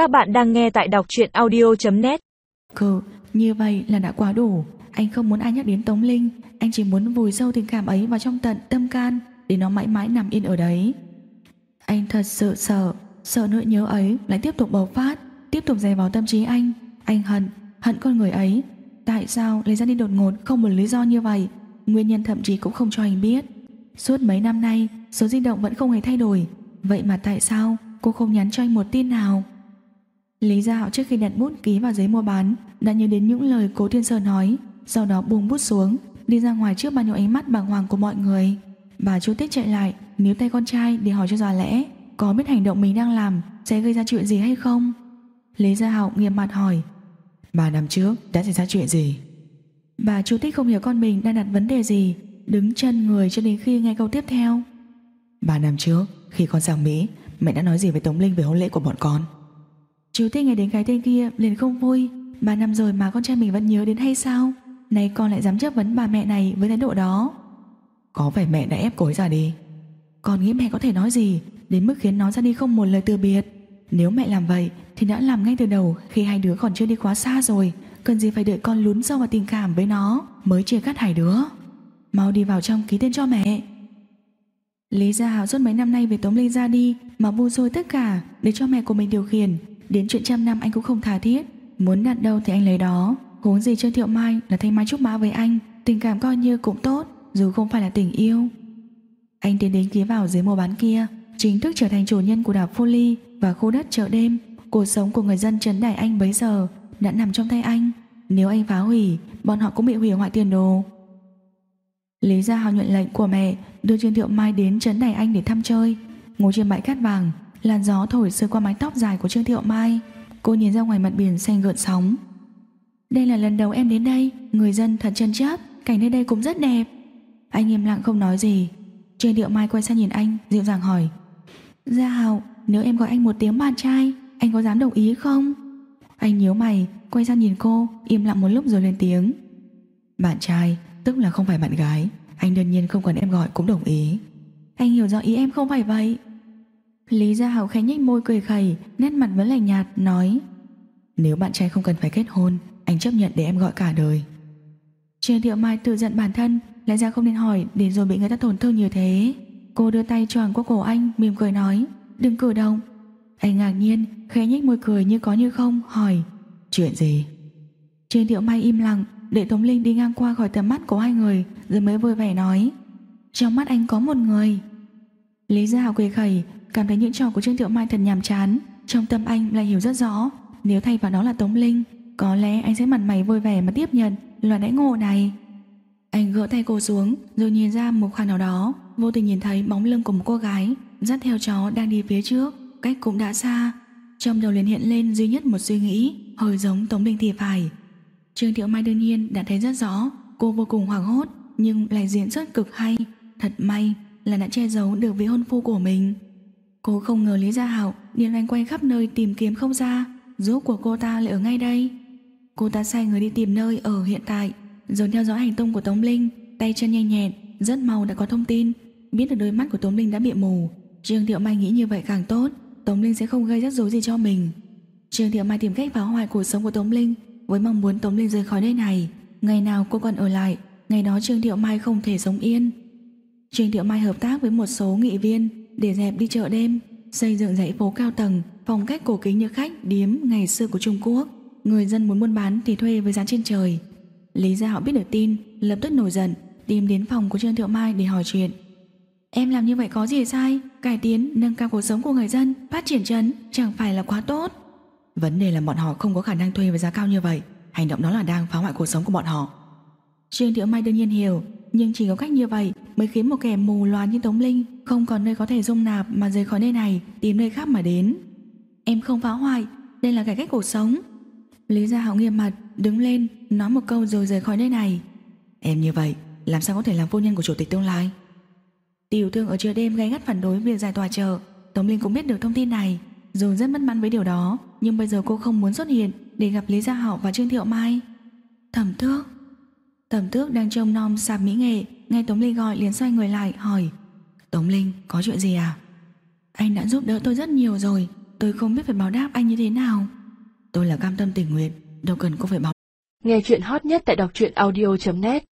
Các bạn đang nghe tại đọc truyện audio.net Cự, như vậy là đã quá đủ. Anh không muốn ai nhắc đến Tống Linh. Anh chỉ muốn vùi sâu tình cảm ấy vào trong tận tâm can Để nó mãi mãi nằm yên ở đấy. Anh thật sự sợ Sợ nỗi nhớ ấy lại tiếp tục bộc phát Tiếp tục dè vào tâm trí anh. Anh hận, hận con người ấy. Tại sao lấy ra đi đột ngột không một lý do như vậy? Nguyên nhân thậm chí cũng không cho anh biết. Suốt mấy năm nay Số di động vẫn không hề thay đổi. Vậy mà tại sao cô không nhắn cho anh một tin nào? Lý Dạo trước khi đặt bút ký vào giấy mua bán đã nhớ đến những lời cố Thiên Sơn nói, sau đó buông bút xuống, đi ra ngoài trước bao nhiêu ánh mắt bàng hoàng của mọi người. Bà chú Tích chạy lại, níu tay con trai để hỏi cho rõ lẽ, có biết hành động mình đang làm sẽ gây ra chuyện gì hay không? Lý Gia Hạo nghiêm mặt hỏi. Ba năm trước đã xảy ra chuyện gì? Bà chú Tích không hiểu con mình đang đặt vấn đề gì, đứng chân người cho đến khi nghe câu tiếp theo. Ba năm trước, khi con sang Mỹ, mẹ đã nói gì với Tống Linh về hôn lễ của bọn con? Chú thích nghe đến cái tên kia liền không vui. Ba năm rồi mà con trai mình vẫn nhớ đến hay sao? Này con lại dám chất vấn bà mẹ này với thái độ đó. Có phải mẹ đã ép ấy ra đi. Con nghĩ mẹ có thể nói gì Đến mức khiến nó ra đi không một lời từ biệt? Nếu mẹ làm vậy Thì đã làm ngay từ đầu Khi hai đứa còn chưa đi quá xa rồi. Cần gì phải đợi con lún sâu vào tình cảm với nó Mới chia cắt hai đứa? Mau đi vào trong ký tên cho mẹ. Lý Gia Hảo suốt mấy năm nay về Tống Linh ra đi Mà vu xôi tất cả Để cho mẹ của mình điều khiển Đến chuyện trăm năm anh cũng không tha thiết. Muốn đặt đâu thì anh lấy đó. Huống gì Trương Thiệu Mai là thanh mai trúc mã với anh, Tình cảm coi như cũng tốt, Dù không phải là tình yêu. Anh tiến đến ký vào dưới mua bán kia, Chính thức trở thành chủ nhân của đảo Foley Và khu đất chợ đêm. Cuộc sống của người dân trấn đài Anh bấy giờ Đã nằm trong tay anh. Nếu anh phá hủy, Bọn họ cũng bị hủy hoại tiền đồ. Lý Gia Hào nhận lệnh của mẹ Đưa Trương Thiệu Mai đến trấn đài Anh để thăm chơi. Ngồi trên bãi cát vàng Làn gió thổi sơ qua mái tóc dài của Trương Thiệu Mai. Cô nhìn ra ngoài mặt biển xanh gợn sóng. Đây là lần đầu em đến đây. Người dân thật chân chất. Cảnh nơi đây cũng rất đẹp. Anh im lặng không nói gì. Trương Thiệu Mai quay sang nhìn anh, dịu dàng hỏi. Gia Hào Nếu em gọi anh một tiếng bạn trai, Anh có dám đồng ý không? Anh nhíu mày, Quay sang nhìn cô, Im lặng một lúc rồi lên tiếng. Bạn trai, Tức là không phải bạn gái. Anh đương nhiên không cần em gọi cũng đồng ý. Anh hiểu rõ ý em không phải vậy. Lý Gia Hảo khẽ nhếch môi cười khẩy, Nét mặt vẫn lạnh nhạt, nói, Nếu bạn trai không cần phải kết hôn, Anh chấp nhận để em gọi cả đời. Trương Thiệu Mai tự giận bản thân Lẽ ra không nên hỏi để rồi bị người ta tổn thương như thế. Cô đưa tay tròn qua cổ anh, Mỉm cười nói, Đừng cử động. Anh ngạc nhiên, khẽ nhếch môi cười như có như không, Hỏi, Chuyện gì? Trương Thiệu Mai im lặng, Để Tống Linh đi ngang qua khỏi tầm mắt của hai người, Rồi mới vui vẻ nói, Trong mắt anh có một người. Lý Gia Hảo cười khẩy Cảm thấy những trò của Trương Thiệu Mai thật nhàm chán. Trong tâm anh lại hiểu rất rõ, Nếu thay vào đó là Tống Linh, Có lẽ anh sẽ mặt mày vui vẻ mà tiếp nhận Loại đãi ngộ này. Anh gỡ tay cô xuống, rồi nhìn ra một khoảng nào đó. Vô tình nhìn thấy bóng lưng của một cô gái, Dắt theo chó đang đi phía trước, Cách cũng đã xa. Trong đầu liền hiện lên duy nhất một suy nghĩ, Hơi giống Tống Linh thì phải. Trương Thiệu Mai đương nhiên đã thấy rất rõ, Cô vô cùng hoảng hốt, Nhưng lại diễn rất cực hay. Thật may là đã che giấu được vị hôn phu của mình. Cô không ngờ Lý Gia Hảo điên loanh quanh khắp nơi tìm kiếm không ra. Rốt của cô ta lại ở ngay đây. Cô ta sai người đi tìm nơi ở hiện tại. Rồi theo dõi hành tung của Tống Linh, Tay chân nhanh nhẹn, Rất mau đã có thông tin. Biết được đôi mắt của Tống Linh đã bị mù. Trương Thiệu Mai nghĩ như vậy càng tốt. Tống Linh sẽ không gây rắc rối gì cho mình. Trương Thiệu Mai tìm cách phá hoại cuộc sống của Tống Linh, Với mong muốn Tống Linh rời khỏi nơi này. Ngày nào cô còn ở lại, Ngày đó Trương Thiệu Mai không thể sống yên. Trương Thiệu Mai hợp tác với một số nghị viên để dẹp đi chợ đêm, xây dựng dãy phố cao tầng, phong cách cổ kính như khách điếm ngày xưa của Trung Quốc. Người dân muốn buôn bán thì thuê với giá trên trời. Lý Gia họ biết được tin, lập tức nổi giận, tìm đến phòng của Trương Thiệu Mai để hỏi chuyện. Em làm như vậy có gì sai? Cải tiến, nâng cao cuộc sống của người dân, phát triển trấn, chẳng phải là quá tốt. Vấn đề là bọn họ không có khả năng thuê với giá cao như vậy. Hành động đó là đang phá hoại cuộc sống của bọn họ. Trương Thiệu Mai đương nhiên hiểu, nhưng chỉ có cách như vậy mới khiến một kẻ mù loà như Tống Linh không còn nơi có thể dung nạp mà rời khỏi nơi này tìm nơi khác mà đến. Em không phá hoại, đây là cải cách cuộc sống. Lý Gia Hạo nghiêm mặt, đứng lên, nói một câu rồi rời khỏi nơi này. Em như vậy, làm sao có thể làm phu nhân của chủ tịch tương lai? Tiểu thương ở chợ đêm gay gắt phản đối việc giải tòa chợ. Tống Linh cũng biết được thông tin này, dù rất bất mãn với điều đó, nhưng bây giờ cô không muốn xuất hiện để gặp Lý Gia Hạo và Trương Thiệu Mai. Thẩm Thước tầm Tước đang trông nom sạp mỹ nghệ, nghe Tống Linh gọi liền xoay người lại hỏi: "Tống Linh, có chuyện gì à?" "Anh đã giúp đỡ tôi rất nhiều rồi, Tôi không biết phải báo đáp anh như thế nào Tôi là cam tâm tình nguyện Đâu cần cô phải báo Nghe chuyện hot nhất tại đọc truyện audio.net